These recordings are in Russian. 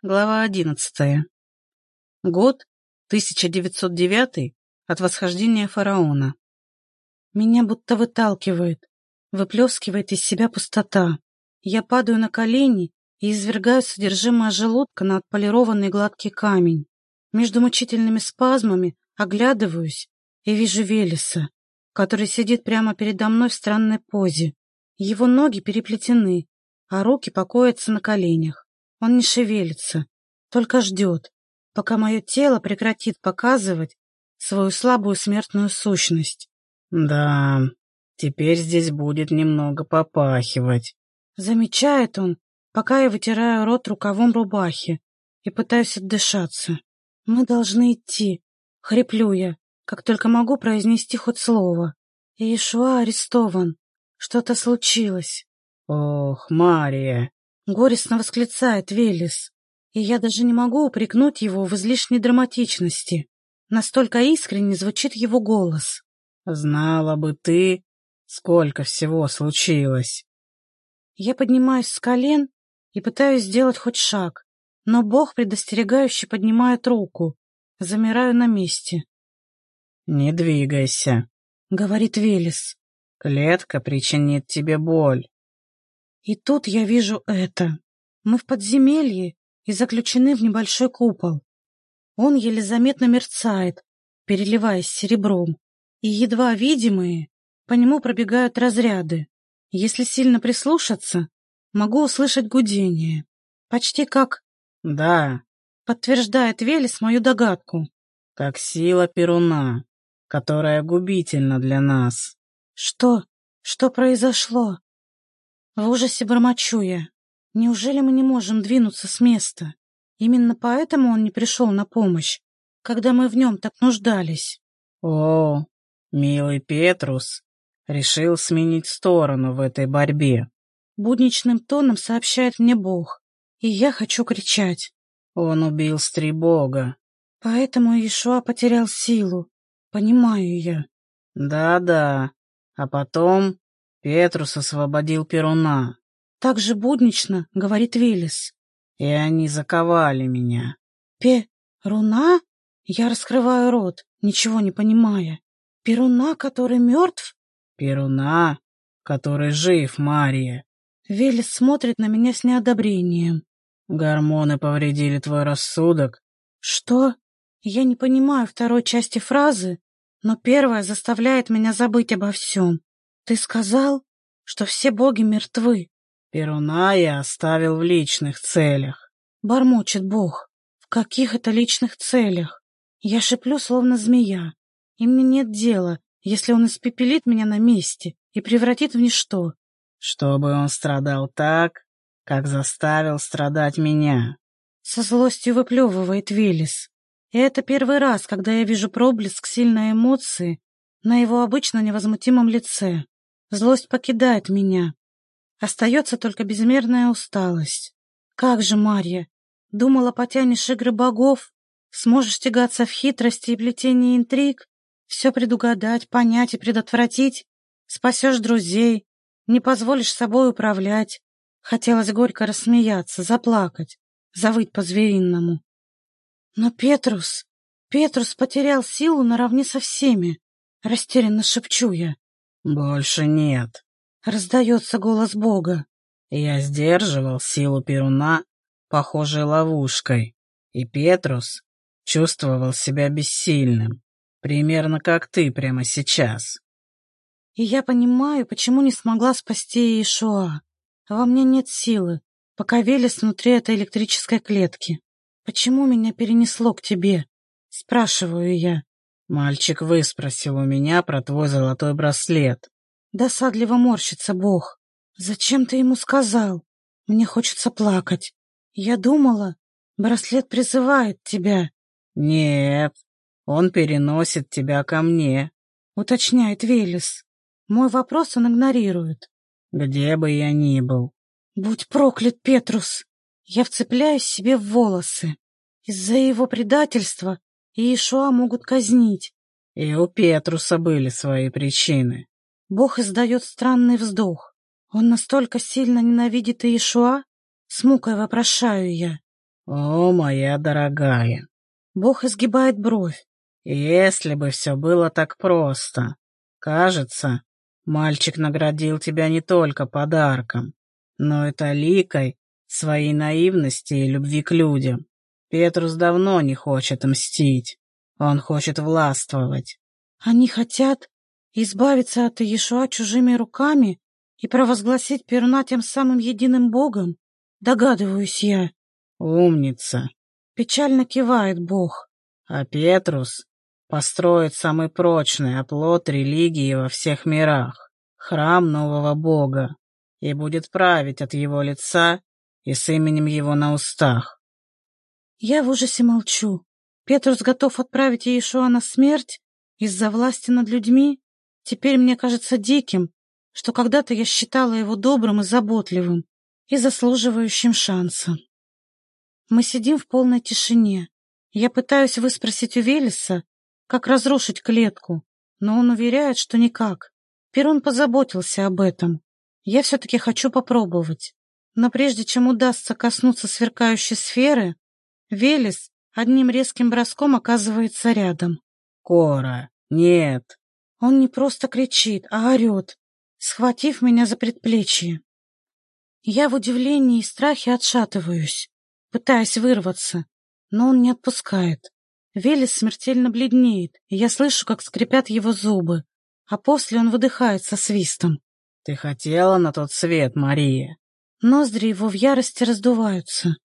Глава одиннадцатая. Год 1909 от восхождения фараона. Меня будто выталкивает, выплескивает из себя пустота. Я падаю на колени и извергаю содержимое желудка на отполированный гладкий камень. Между мучительными спазмами оглядываюсь и вижу Велеса, который сидит прямо передо мной в странной позе. Его ноги переплетены, а руки покоятся на коленях. Он не шевелится, только ждет, пока мое тело прекратит показывать свою слабую смертную сущность. «Да, теперь здесь будет немного попахивать», — замечает он, пока я вытираю рот рукавом рубахи и пытаюсь отдышаться. «Мы должны идти», — хриплю я, как только могу произнести хоть слово. Иешуа арестован. Что-то случилось. «Ох, Мария!» Горестно восклицает Велес, и я даже не могу упрекнуть его в излишней драматичности. Настолько искренне звучит его голос. «Знала бы ты, сколько всего случилось!» Я поднимаюсь с колен и пытаюсь сделать хоть шаг, но Бог предостерегающе поднимает руку. Замираю на месте. «Не двигайся», — говорит Велес. «Клетка причинит тебе боль». И тут я вижу это. Мы в подземелье и заключены в небольшой купол. Он еле заметно мерцает, переливаясь серебром, и едва видимые по нему пробегают разряды. Если сильно прислушаться, могу услышать гудение. Почти как... Да, подтверждает Велес мою догадку. Как сила Перуна, которая губительна для нас. Что? Что произошло? В ужасе бормочу я. Неужели мы не можем двинуться с места? Именно поэтому он не пришел на помощь, когда мы в нем так нуждались. О, милый Петрус, решил сменить сторону в этой борьбе. Будничным тоном сообщает мне Бог, и я хочу кричать. Он убил Стрибога. Поэтому Иешуа потерял силу. Понимаю я. Да-да. А потом Петрус освободил Перуна. Так же буднично, говорит Велес. И они заковали меня. Перуна? Я раскрываю рот, ничего не понимая. Перуна, который мертв? Перуна, который жив, Мария. Велес смотрит на меня с неодобрением. Гормоны повредили твой рассудок. Что? Я не понимаю второй части фразы, но первая заставляет меня забыть обо всем. Ты сказал, что все боги мертвы. Перуна я оставил в личных целях. Бормочет бог. В каких это личных целях? Я шиплю, словно змея. И мне нет дела, если он испепелит меня на месте и превратит в ничто. Чтобы он страдал так, как заставил страдать меня. Со злостью выплевывает Велес. И это первый раз, когда я вижу проблеск сильной эмоции на его обычно невозмутимом лице. Злость покидает меня. Остается только безмерная усталость. Как же, Марья, думала, потянешь игры богов, сможешь тягаться в хитрости и плетении интриг, все предугадать, понять и предотвратить, спасешь друзей, не позволишь собой управлять. Хотелось горько рассмеяться, заплакать, завыть по-зверинному. Но Петрус, Петрус потерял силу наравне со всеми, растерянно шепчу я. «Больше нет», — раздается голос Бога. «Я сдерживал силу Перуна, похожей ловушкой, и Петрус чувствовал себя бессильным, примерно как ты прямо сейчас». И я понимаю, почему не смогла спасти Иешуа. Во мне нет силы, пока Велес внутри этой электрической клетки. Почему меня перенесло к тебе? Спрашиваю я. Мальчик выспросил у меня про твой золотой браслет. Досадливо морщится Бог. Зачем ты ему сказал? Мне хочется плакать. Я думала, браслет призывает тебя. Нет, он переносит тебя ко мне, уточняет Велес. Мой вопрос он игнорирует. Где бы я ни был. Будь проклят, Петрус. Я вцепляюсь себе в волосы. Из-за его предательства Иешуа могут казнить. И у Петруса были свои причины. Бог издает странный вздох. Он настолько сильно ненавидит Иешуа? С мукой вопрошаю я. О, моя дорогая. Бог изгибает бровь. Если бы все было так просто. Кажется, мальчик наградил тебя не только подарком, но и таликой своей наивности и любви к людям. Петрус давно не хочет мстить. Он хочет властвовать. Они хотят избавиться от Иешуа чужими руками и провозгласить Перуна тем самым единым Богом? Догадываюсь я. Умница. Печально кивает Бог. А Петрус построит самый прочный оплот религии во всех мирах, храм нового Бога, и будет править от его лица и с именем его на устах. Я в ужасе молчу. Петрус готов отправить Иешуа на смерть из-за власти над людьми. Теперь мне кажется диким, что когда-то я считала его добрым и заботливым и заслуживающим шанса. Мы сидим в полной тишине. Я пытаюсь выспросить у Велеса, как разрушить клетку, но он уверяет, что никак. Перун позаботился об этом. Я все-таки хочу попробовать. Но прежде чем удастся коснуться сверкающей сферы, Велес одним резким броском оказывается рядом. «Кора, нет!» Он не просто кричит, а орет, схватив меня за предплечье. Я в удивлении и страхе отшатываюсь, пытаясь вырваться, но он не отпускает. Велес смертельно бледнеет, и я слышу, как скрипят его зубы, а после он выдыхает со свистом. «Ты хотела на тот свет, Мария?» Ноздри его в ярости раздуваются.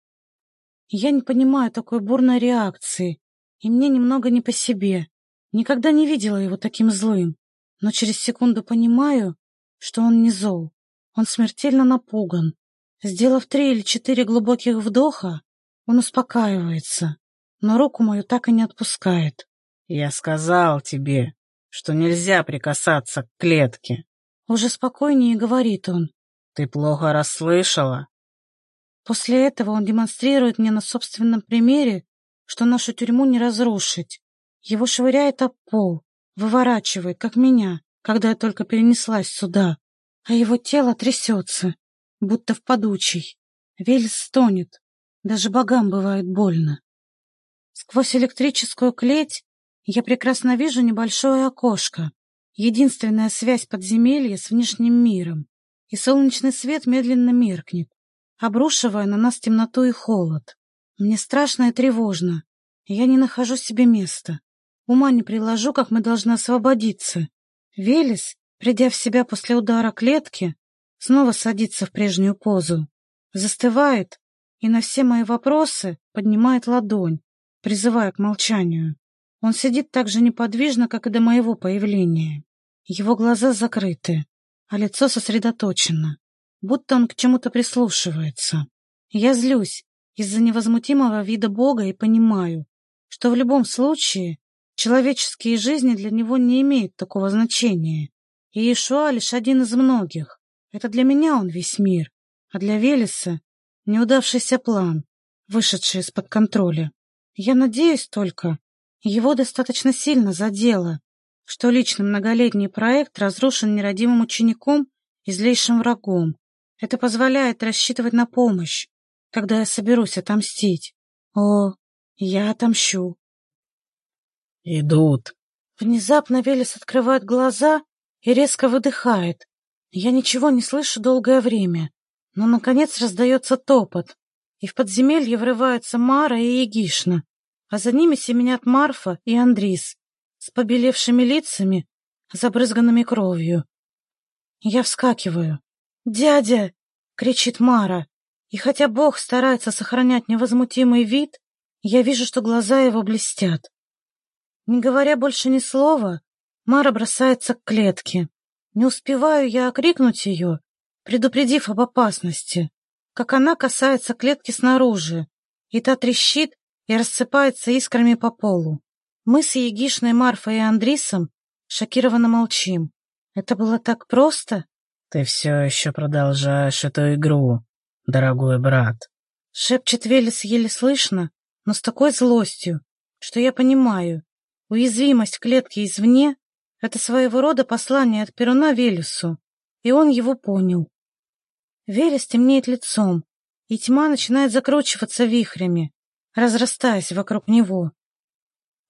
Я не понимаю такой бурной реакции, и мне немного не по себе. Никогда не видела его таким злым, но через секунду понимаю, что он не зол. Он смертельно напуган. Сделав три или четыре глубоких вдоха, он успокаивается, но руку мою так и не отпускает. «Я сказал тебе, что нельзя прикасаться к клетке». Уже спокойнее говорит он. «Ты плохо расслышала?» После этого он демонстрирует мне на собственном примере, что нашу тюрьму не разрушить. Его швыряет об пол, выворачивает, как меня, когда я только перенеслась сюда а его тело трясется, будто в подучий. Велес стонет, даже богам бывает больно. Сквозь электрическую клеть я прекрасно вижу небольшое окошко, единственная связь подземелья с внешним миром, и солнечный свет медленно меркнет, обрушивая на нас темноту и холод. Мне страшно и тревожно, я не нахожу себе места. Ума не приложу, как мы должны освободиться. Велес Придя в себя после удара клетки, снова садится в прежнюю позу, застывает и на все мои вопросы поднимает ладонь, призывая к молчанию. Он сидит так же неподвижно, как и до моего появления. Его глаза закрыты, а лицо сосредоточено, будто он к чему-то прислушивается. Я злюсь из-за невозмутимого вида Бога и понимаю, что в любом случае человеческие жизни для него не имеют такого значения. И Иешуа лишь один из многих. Это для меня он весь мир, а для Велеса — неудавшийся план, вышедший из-под контроля. Я надеюсь только, его достаточно сильно задело, что личный многолетний проект разрушен нерадимым учеником и злейшим врагом. Это позволяет рассчитывать на помощь, когда я соберусь отомстить. О, я отомщу. Идут. Внезапно Велес открывает глаза и резко выдыхает. Я ничего не слышу долгое время, но, наконец, раздается топот, и в подземелье врываются Мара и Егишна, а за ними семенят Марфа и Андрис с побелевшими лицами, забрызганными кровью. Я вскакиваю. «Дядя!» — кричит Мара, и хотя Бог старается сохранять невозмутимый вид, я вижу, что глаза его блестят. Не говоря больше ни слова, Мара бросается к клетке. Не успеваю я окрикнуть ее, предупредив об опасности, как она касается клетки снаружи, и та трещит и рассыпается искрами по полу. Мы с Егишной, Марфой и Андрисом шокированно молчим. Это было так просто? Ты все еще продолжаешь эту игру, дорогой брат. Шепчет Велес еле слышно, но с такой злостью, что я понимаю, уязвимость клетки извне это своего рода послание от Перуна Велесу, и он его понял. Велес темнеет лицом, и тьма начинает закручиваться вихрями, разрастаясь вокруг него.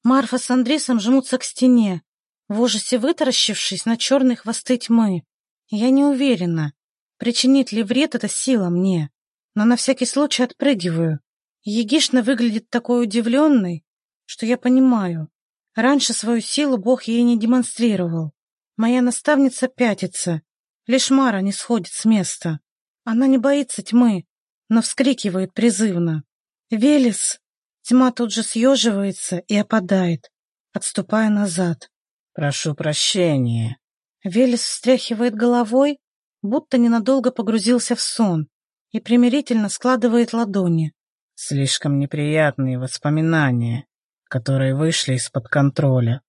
Марфа с Андрисом жмутся к стене, в ужасе вытаращившись на черные хвосты тьмы. Я не уверена, причинит ли вред эта сила мне, но на всякий случай отпрыгиваю. Егишна выглядит такой удивленной, что я понимаю. Раньше свою силу Бог ей не демонстрировал. Моя наставница пятится, лишь Мара не сходит с места. Она не боится тьмы, но вскрикивает призывно. «Велес!» Тьма тут же съеживается и опадает, отступая назад. «Прошу прощения». Велес встряхивает головой, будто ненадолго погрузился в сон, и примирительно складывает ладони. Слишком неприятные воспоминания, которые вышли из-под контроля.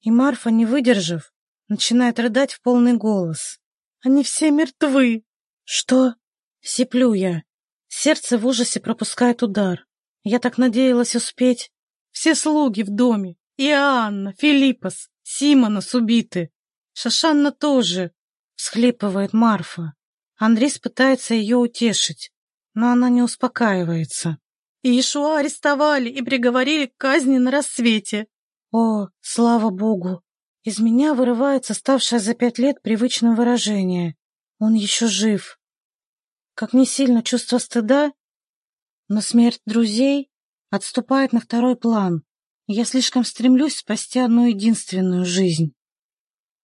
И Марфа, не выдержав, начинает рыдать в полный голос. «Они все мертвы!» «Что?» — сиплю я. Сердце в ужасе пропускает удар. Я так надеялась успеть. Все слуги в доме. И Анна, Филиппос, Симонос убиты. Шашанна тоже, всхлипывает Марфа. Андрис пытается ее утешить, но она не успокаивается. Иешуа арестовали и приговорили к казни на рассвете. О, слава богу! Из меня вырывается ставшее за пять лет привычное выражение. Он еще жив. Как не сильно чувство стыда, но смерть друзей отступает на второй план. Я слишком стремлюсь спасти одну единственную жизнь.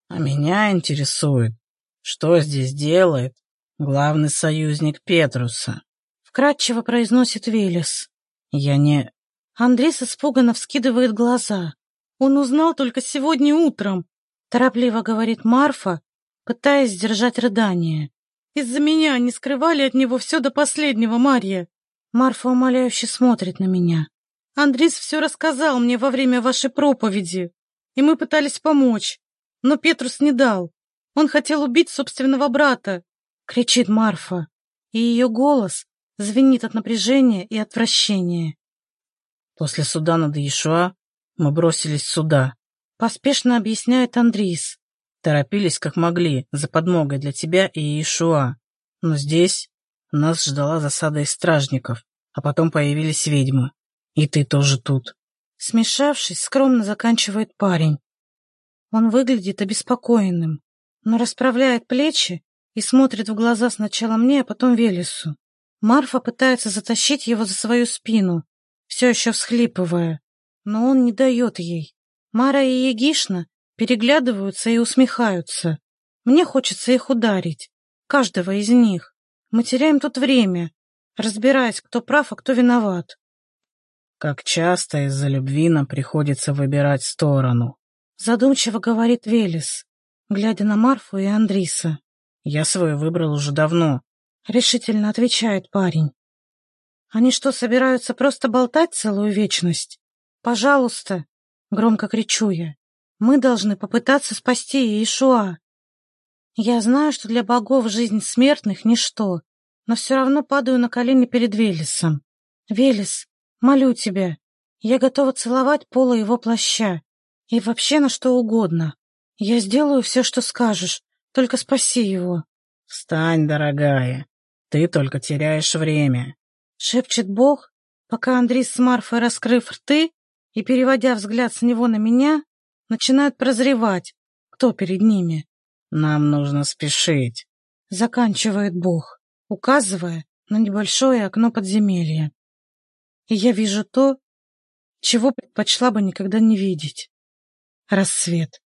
А меня интересует, что здесь делает главный союзник Петруса. Вкратчиво произносит Велес. Я не... Андрес испуганно вскидывает глаза. Он узнал только сегодня утром. Торопливо говорит Марфа, пытаясь сдержать рыдание. Из-за меня они скрывали от него все до последнего, Марья. Марфа умоляюще смотрит на меня. Андрис все рассказал мне во время вашей проповеди, и мы пытались помочь, но Петрус не дал. Он хотел убить собственного брата, кричит Марфа, и ее голос звенит от напряжения и отвращения. После суда над Иешуа мы бросились сюда, поспешно объясняет Андрис. Торопились как могли за подмогой для тебя и Иешуа, но здесь нас ждала засада из стражников, а потом появились ведьмы. И ты тоже тут. Смешавшись, скромно заканчивает парень. Он выглядит обеспокоенным, но расправляет плечи и смотрит в глаза сначала мне, а потом Велесу. Марфа пытается затащить его за свою спину, все еще всхлипывая, но он не дает ей. Мара и Егишна переглядываются и усмехаются. Мне хочется их ударить, каждого из них. Мы теряем тут время, разбираясь, кто прав, а кто виноват. Как часто из-за любви нам приходится выбирать сторону. Задумчиво говорит Велес, глядя на Марфу и Андриса. Я свою выбрал уже давно. Решительно отвечает парень. Они что, собираются просто болтать целую вечность? Пожалуйста, громко кричу я. Мы должны попытаться спасти Иешуа. Я знаю, что для богов жизнь смертных — ничто, но все равно падаю на колени перед Велесом. Велес, молю тебя, я готова целовать поло его плаща и вообще на что угодно. Я сделаю все, что скажешь, только спаси его. Встань, дорогая, ты только теряешь время. Шепчет Бог, пока Андрей с Марфой, раскрыв рты и переводя взгляд с него на меня, начинают прозревать, кто перед ними. Нам нужно спешить. Заканчивает Бог указывая на небольшое окно подземелья. И я вижу то, чего предпочла бы никогда не видеть. Рассвет.